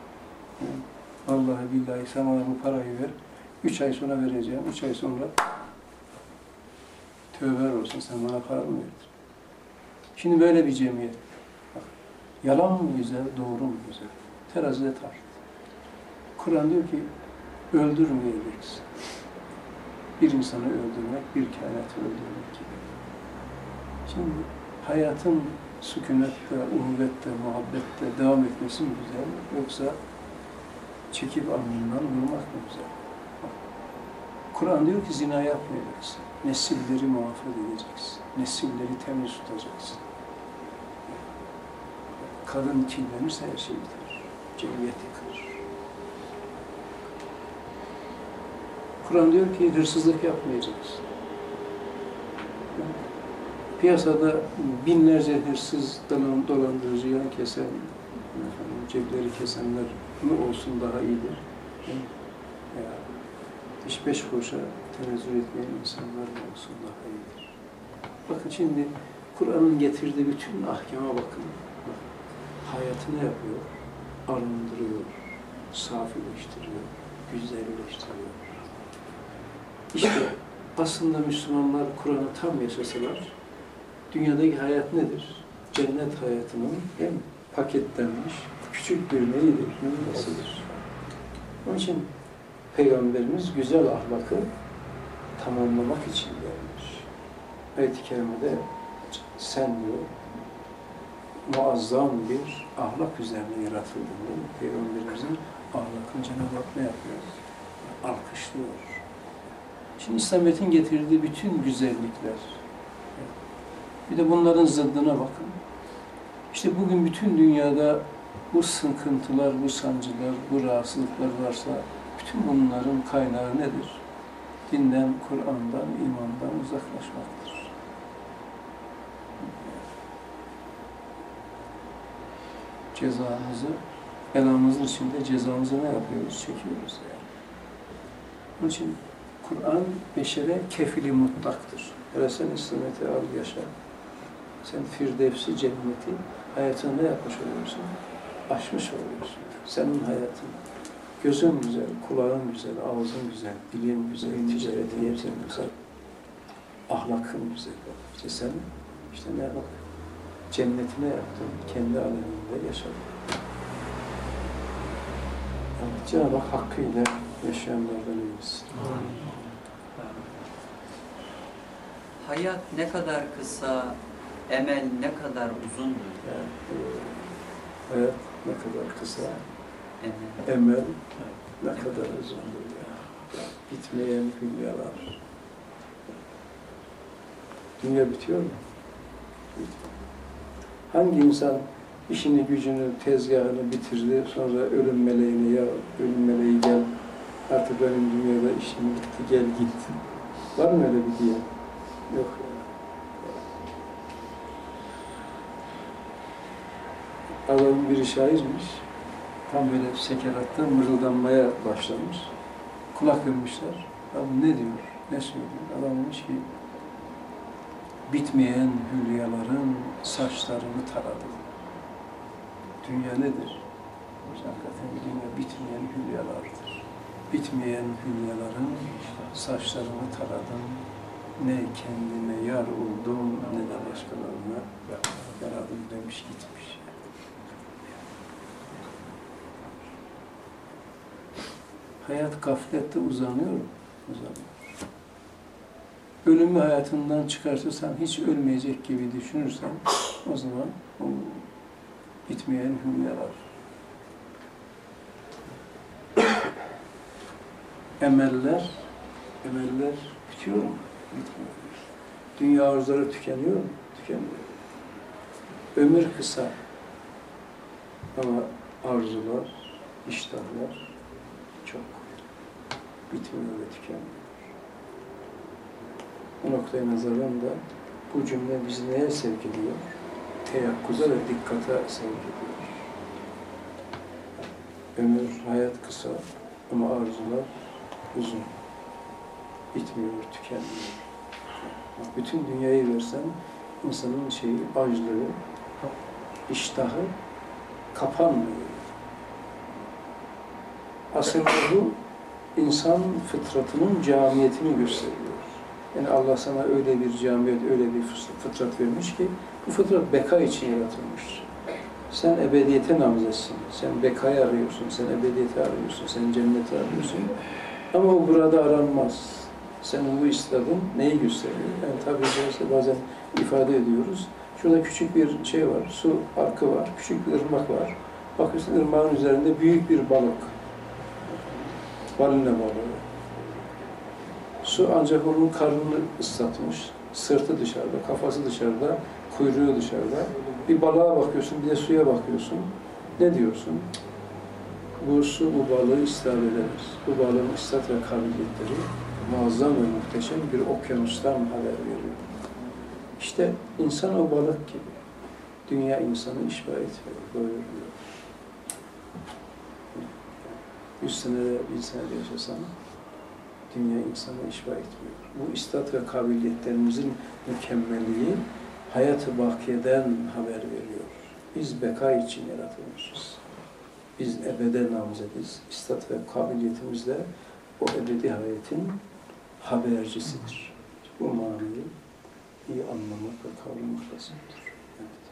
vallahi billahi sen bana bu parayı ver, üç ay sonra vereceğim, üç ay sonra tövbe olsun sen bana para mı verdin? Şimdi böyle bir cemiyet. Bak, yalan mı güzel, doğru mu güzel? Terazide tart. Kur'an diyor ki öldürmeyeceksin. Bir insanı öldürmek, bir kainatı öldürmek gibi. Şimdi hayatın sükunette, uhuvvette, muhabbette devam etmesi mi güzel yoksa çekip alnından vurmak mı güzel? Kur'an diyor ki zina yapmayacaksın. Nesilleri muhafaza edeceksin. Nesilleri temiz tutacaksın. Kadın kirlenirse her şey biter. Cemiyeti kırır. Kur'an diyor ki hırsızlık yapmayacaksın. Piyasada binlerce hırsız, dolan- dolandırıcı, yan kesen, efendim, cepleri kesenler mi olsun daha iyidir? Ya, hiç beş kuruşa tenezzül etmeyen insanlar mı olsun daha iyidir? Bakın şimdi Kur'an'ın getirdiği bütün ahkama bakın. Bak, Hayatı ne yapıyor? Arındırıyor, safileştiriyor, güzelleştiriyor. İşte aslında Müslümanlar Kur'an'ı tam yaşasalar, dünyadaki hayat nedir? Cennet hayatının en paketlenmiş küçük bir neyidir? Nümunesidir. Onun için Peygamberimiz güzel ahlakı tamamlamak için gelmiş. Ayet-i Kerime'de sen diyor, muazzam bir ahlak üzerine yaratıldığını Peygamberimizin ahlakını Cenab-ı Hak ne yapıyor? Alkışlıyor. Şimdi İslamiyet'in getirdiği bütün güzellikler, bir de bunların zıddına bakın. İşte bugün bütün dünyada bu sıkıntılar, bu sancılar, bu rahatsızlıklar varsa bütün bunların kaynağı nedir? Dinden, Kur'an'dan, imandan uzaklaşmaktır. Cezamızı, belamızın içinde cezamızı ne yapıyoruz? Çekiyoruz yani. Onun için Kur'an beşere kefili mutlaktır. Hele sen İslamiyet'i al yaşa. Sen Firdevsi cenneti hayatını ne yapmış oluyorsun? Aşmış oluyorsun. Senin hayatın. Gözün güzel, kulağın güzel, ağzın güzel, dilin güzel, ticaret niyetin güzel. Ahlakın güzel. İşte sen işte ne bak cennetine yaptın, kendi aleminde yaşadın. Yani Cenab-ı Hak hakkıyla yaşayanlardan eylesin. Hayat ne kadar kısa, emel ne kadar uzundur. Yani, hayat ne kadar kısa, Emel. ne kadar uzundur ya. Bitmeyen hülyalar. Dünya bitiyor mu? Bitmiyor. Hangi insan işini gücünü, tezgahını bitirdi, sonra ölüm meleğine ya ölüm meleği gel, artık benim dünyada işim bitti, gel git. Var mı öyle bir diye? Yok ya. Adamın biri şairmiş. Tam böyle sekeratta mırıldanmaya başlamış. Kulak vermişler. Adam ne diyor, ne söylüyor? Adam demiş ki, bitmeyen hülyaların saçlarını taradım. Dünya nedir? Hakikaten dünya bitmeyen hülyalardır. Bitmeyen hülyaların saçlarını taradım. Ne kendime yar oldum ne de başkalarına yaradım demiş gitmiş. Hayat gaflette uzanıyor, uzanıyor. Ölümü hayatından çıkartırsan, hiç ölmeyecek gibi düşünürsen, o zaman o bitmeyen hülyalar. Emeller, emeller bitiyor mu? Bitmiyor. Dünya arzuları tükeniyor mu? Tükeniyor. Ömür kısa ama arzular, iştahlar. Bitmiyor ve tükenmiyor. Bu noktaya nazaran da bu cümle bizi neye sevk ediyor? Teyakkuza ve dikkate sevk ediyor. Ömür, hayat kısa ama arzular uzun. Bitmiyor, tükenmiyor. Bütün dünyayı versen insanın şeyi, açlığı, iştahı kapanmıyor. Aslında bu insan fıtratının camiyetini gösteriyor. Yani Allah sana öyle bir camiyet, öyle bir fıtrat vermiş ki bu fıtrat beka için yaratılmış. Sen ebediyete namzetsin. Sen bekayı arıyorsun, sen ebediyeti arıyorsun, sen cenneti arıyorsun. Ama o burada aranmaz. Senin bu istadın neyi gösteriyor? Yani tabi caizse bazen ifade ediyoruz. Şurada küçük bir şey var, su arkı var, küçük bir ırmak var. Bakıyorsun ırmağın üzerinde büyük bir balık. Balina balığı. Su ancak onun karnını ıslatmış. Sırtı dışarıda, kafası dışarıda, kuyruğu dışarıda. Bir balığa bakıyorsun, bir de suya bakıyorsun. Ne diyorsun? Bu su bu balığı istihar edemez. Bu balığın istat ve kabiliyetleri muazzam ve muhteşem bir okyanustan haber veriyor. İşte insan o balık gibi. Dünya insanı işba etmiyor, doyurmuyor. Yüz senede, bin senede yaşasan dünya insanı işba etmiyor. Bu istat ve kabiliyetlerimizin mükemmelliği hayatı bakiyeden haber veriyor. Biz beka için yaratılmışız. Biz ebede namzediz. İstat ve kabiliyetimiz de o ebedi hayatın habercisidir. Bu manayı iyi anlamak ve kavramak lazımdır. Evet.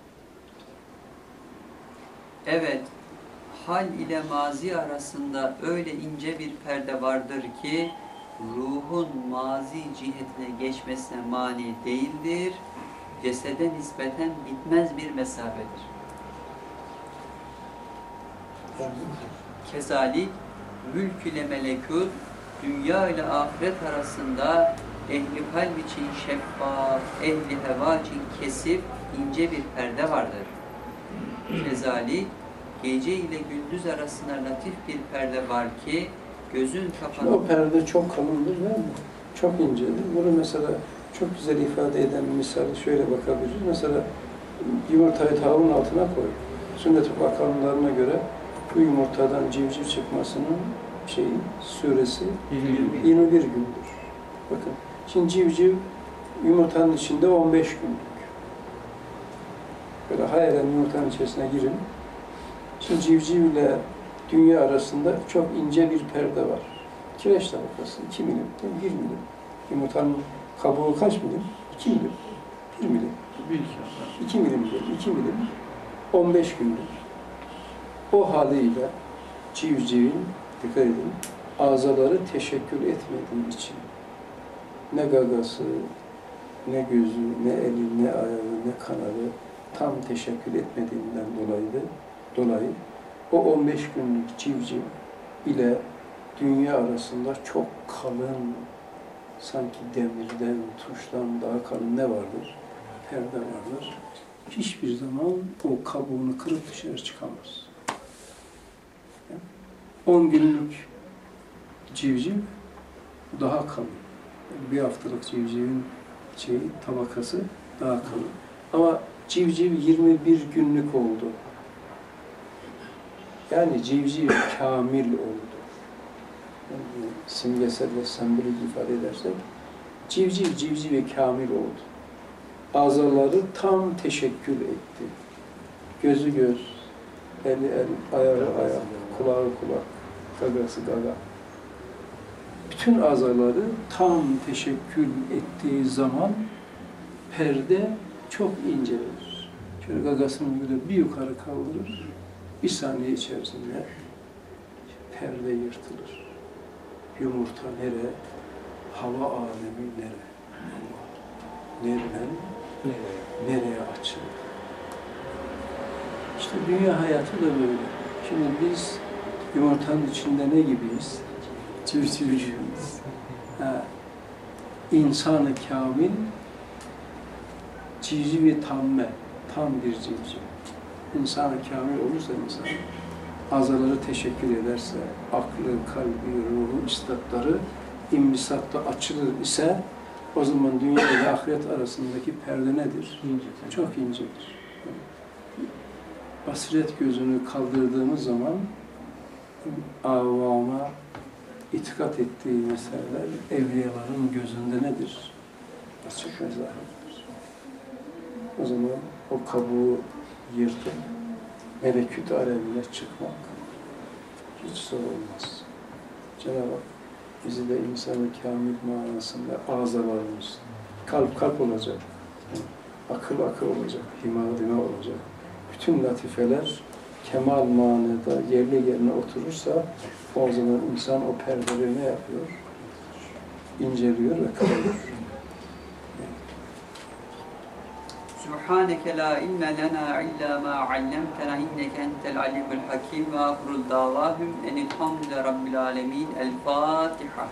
Evet, hal ile mazi arasında öyle ince bir perde vardır ki ruhun mazi cihetine geçmesine mani değildir, cesede nispeten bitmez bir mesafedir. Kezalik, mülk ile melekut, dünya ile ahiret arasında ehli kalp için şeffaf, ehli heva için kesif, ince bir perde vardır. Kezalik, gece ile gündüz arasında latif bir perde var ki, gözün kapanıp o perde çok kalındır değil mi? Çok incedir. Bunu mesela çok güzel ifade eden bir misali şöyle bakabiliriz. Mesela yumurtayı tavuğun altına koy. Sünnet-i kanunlarına göre bu yumurtadan civciv çıkmasının şeyi, süresi 21 gündür. Bakın, şimdi civciv yumurtanın içinde 15 günlük. Böyle hayalen yumurtanın içerisine girin. Şimdi civciv ile dünya arasında çok ince bir perde var. Kireç tabakası 2 milim, 1 milim. Yumurtanın kabuğu kaç milim? 2 milim. 1 milim. 2 milim değil, 2 milim. 15 günlük. O haliyle civcivin, dikkat edin, azaları teşekkür etmediği için ne gagası, ne gözü, ne eli, ne ayağı, ne kanalı tam teşekkür etmediğinden dolayı dolayı o 15 günlük civciv ile dünya arasında çok kalın, sanki demirden, tuştan daha kalın ne vardır? Perde vardır. Hiçbir zaman o kabuğunu kırıp dışarı çıkamaz. 10 günlük civciv daha kalın. Bir haftalık civcivin şeyi, tabakası daha kalın. Ama civciv 21 günlük oldu. Yani civciv kamil oldu. Yani simgesel ve sembolik ifade edersek, civciv civciv kamil oldu. Azaları tam teşekkül etti. Gözü göz, eli el, ayağı ayak, kulağı kulak, gagası gaga. Bütün azaları tam teşekkül ettiği zaman perde çok incelir. Şöyle gagasını bir yukarı kaldırır. Bir saniye içerisinde perde yırtılır. Yumurta nere? Hava alemi nere? Nereden? Nereye açılır? İşte dünya hayatı da böyle. Şimdi biz yumurtanın içinde ne gibiyiz? Civcivciyiz. İnsanı kamil, civcivi tamme, tam bir civciv. İnsanı kamil olursa insan, azaları teşekkür ederse, aklı, kalbi, ruhu, istatları imlisatta açılır ise o zaman dünya ile ahiret arasındaki perde nedir? İnce. Çok incedir. Basiret gözünü kaldırdığımız zaman avama itikat ettiği meseleler evliyaların gözünde nedir? Açık ve zahirdir. O zaman o kabuğu yırtıp meleküt alemine çıkmak hiç zor olmaz. Cenab-ı Hak bizi de insanı kamil manasında azalarımız, kalp kalp olacak, akıl akıl olacak, hima hima olacak. Bütün latifeler kemal manada yerli yerine oturursa o zaman insan o perdeleri ne yapıyor? İnceliyor ve kırıyor. سبحانك لا علم لنا إلا ما علمتنا إنك أنت العليم الحكيم. وآخر الدعوات أن الحمد لرب العالمين الفاتحة.